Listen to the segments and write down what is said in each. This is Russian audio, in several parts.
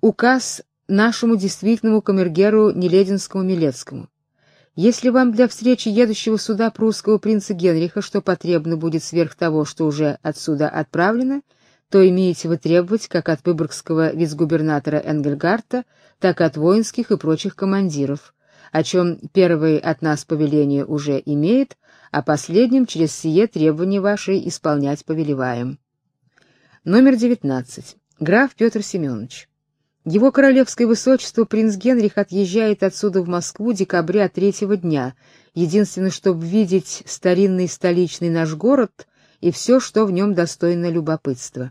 указ нашему действительному камергеру Нелединскому Милецкому. Если вам для встречи едущего суда прусского принца Генриха что потребно будет сверх того, что уже отсюда отправлено, то имеете вы требовать как от выборгского вице-губернатора Энгельгарта, так и от воинских и прочих командиров, о чем первый от нас повеление уже имеет, а последним через сие требования ваши исполнять повелеваем. Номер 19. Граф Петр Семенович. Его королевское высочество принц Генрих отъезжает отсюда в Москву декабря третьего дня, единственное, чтобы видеть старинный столичный наш город и все, что в нем достойно любопытства.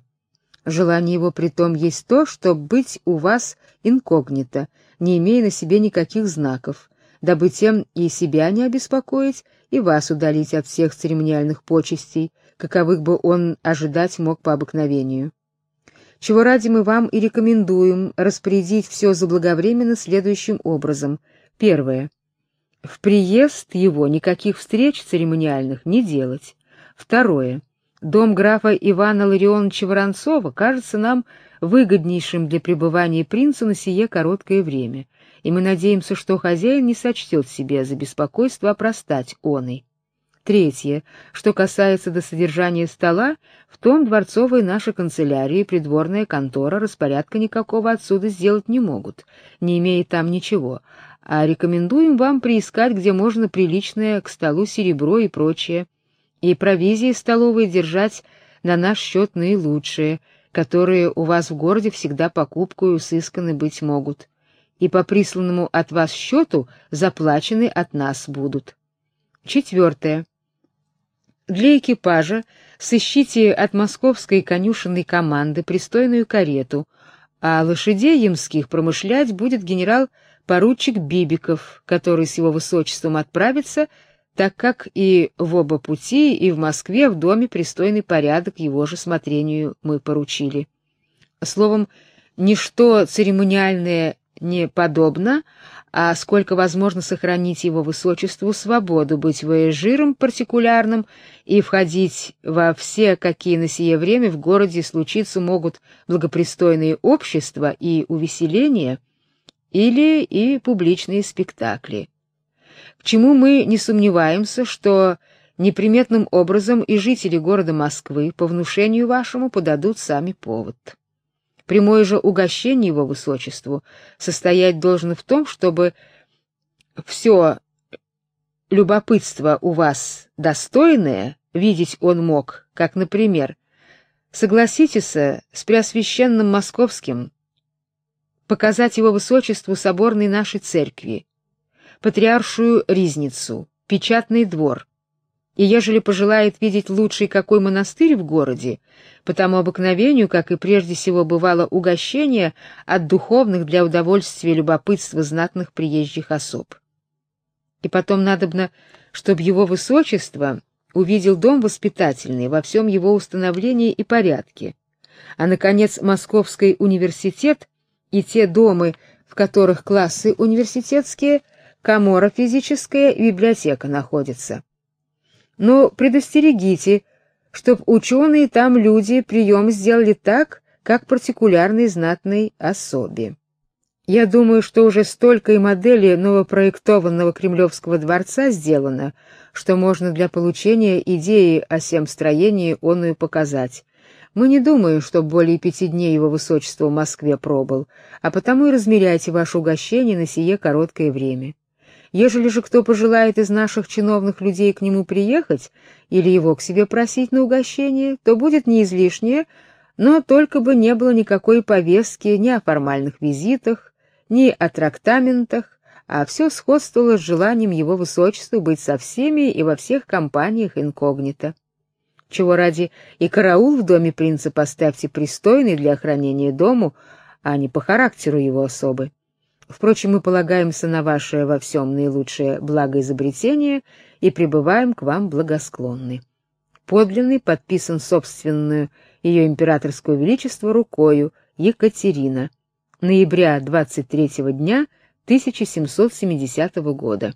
Желание его притом есть то, чтобы быть у вас инкогнито, не имея на себе никаких знаков, дабы тем и себя не обеспокоить, и вас удалить от всех церемониальных почестей, каковых бы он ожидать мог по обыкновению чего ради мы вам и рекомендуем распорядить все заблаговременно следующим образом. Первое. В приезд его никаких встреч церемониальных не делать. Второе. Дом графа Ивана Ларионовича Воронцова кажется нам выгоднейшим для пребывания принца на сие короткое время, и мы надеемся, что хозяин не сочтет себе за беспокойство опростать оной. Третье, что касается до содержания стола, в том дворцовая наша канцелярия и придворная контора распорядка никакого отсюда сделать не могут, не имея там ничего, а рекомендуем вам приискать, где можно приличное к столу серебро и прочее, и провизии столовой держать на наш счет наилучшие, которые у вас в городе всегда покупкою сысканы быть могут, и по присланному от вас счету заплачены от нас будут. Четвертое. Для экипажа сыщите от московской конюшенной команды пристойную карету, а лошадей ямских промышлять будет генерал-поручик Бибиков, который с его высочеством отправится, так как и в оба пути, и в Москве в доме пристойный порядок его же смотрению мы поручили. Словом, ничто церемониальное не подобно, а сколько возможно сохранить его высочеству свободу быть воежиром партикулярным и входить во все, какие на сие время в городе случиться могут благопристойные общества и увеселения или и публичные спектакли. К чему мы не сомневаемся, что неприметным образом и жители города Москвы по внушению вашему подадут сами повод. Прямое же угощение его высочеству состоять должно в том, чтобы все любопытство у вас достойное видеть он мог, как, например, согласитесь с преосвященным московским показать его высочеству соборной нашей церкви, патриаршую ризницу, печатный двор, и ежели пожелает видеть лучший какой монастырь в городе, по тому обыкновению, как и прежде всего бывало угощение от духовных для удовольствия и любопытства знатных приезжих особ. И потом надобно, чтобы его высочество увидел дом воспитательный во всем его установлении и порядке, а наконец Московский университет и те дома, в которых классы университетские, камора физическая библиотека находятся но предостерегите, чтоб ученые там люди прием сделали так, как партикулярной знатной особе. Я думаю, что уже столько и моделей новопроектованного Кремлевского дворца сделано, что можно для получения идеи о всем строении оную показать. Мы не думаем, что более пяти дней его высочество в Москве пробыл, а потому и размеряйте ваше угощение на сие короткое время. Ежели же кто пожелает из наших чиновных людей к нему приехать или его к себе просить на угощение, то будет не излишнее, но только бы не было никакой повестки ни о формальных визитах, ни о трактаментах, а все сходствовало с желанием его высочества быть со всеми и во всех компаниях инкогнито. Чего ради и караул в доме принца поставьте пристойный для охранения дому, а не по характеру его особы. Впрочем, мы полагаемся на ваше во всем наилучшее благоизобретение и пребываем к вам благосклонны. Подлинный подписан собственную ее императорское величество рукою Екатерина. Ноября 23 дня 1770 года.